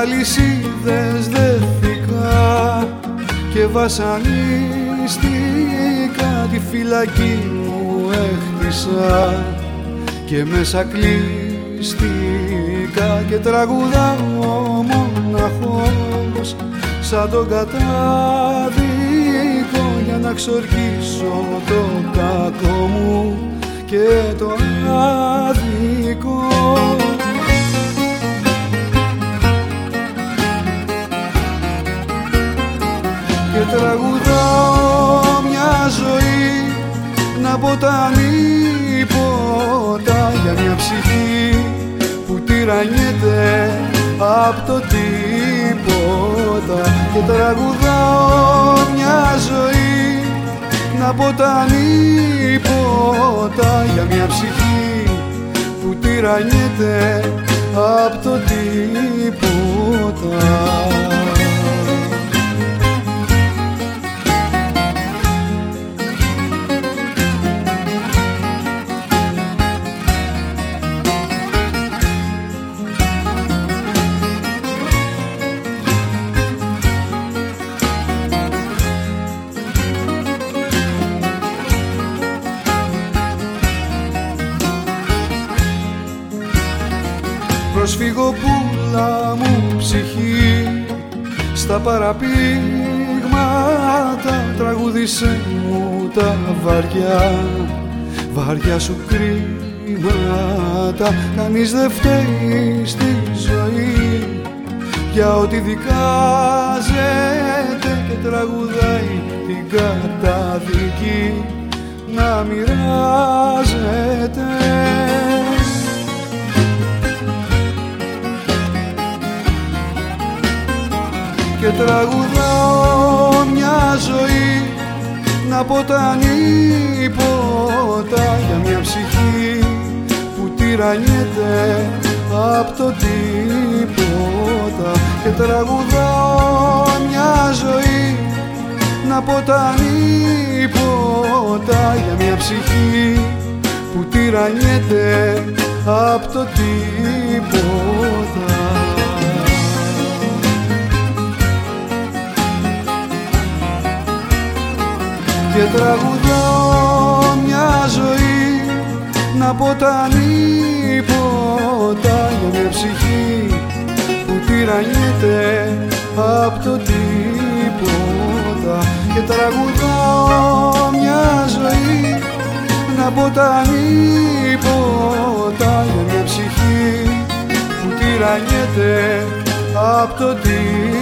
αλυσίδες δεθήκα και βασανίστηκα τη φυλακή μου έχτισα και μέσα κλείστηκα και τραγουδάω μοναχός σαν τον κατάδικο για να ξορκίσω το κακό μου και το άδικο και τραγουδάω μια ζωή. Να ποταμεί ποτά για μια ψυχή που τυραννιέται απ' το τίποτα. Και τραγουδάω μια ζωή. Να ποταμεί ποτά για μια ψυχή που τυραννιέται απ' το τίποτα πουλά μου ψυχή. Στα παραπήγματα τραγούδισε μου τα βαριά. Βαριά σου κρίματα κανείς δεν φταίει στη ζωή. Για ό,τι δικάζεται και τραγουδάει την καταδική να μοιράζεται και τραγουδάω μια ζωή να ποτανεί ποτά για μια ψυχή που τυραννιέται απ' το τίποτα. Και τραγουδάω μια ζωή να ποτανεί ποτά για μια ψυχή που τυραννιέται απ' το τίποτα και τραγουδάω μια ζωή. Να ποτανεί ποτά για μια ψυχή που τυραννιέται απ' το τίποτα. Και τραγουδάω μια ζωή να ποτανεί ποτά για μια ψυχή που τυραννιέται απ' το τίποτα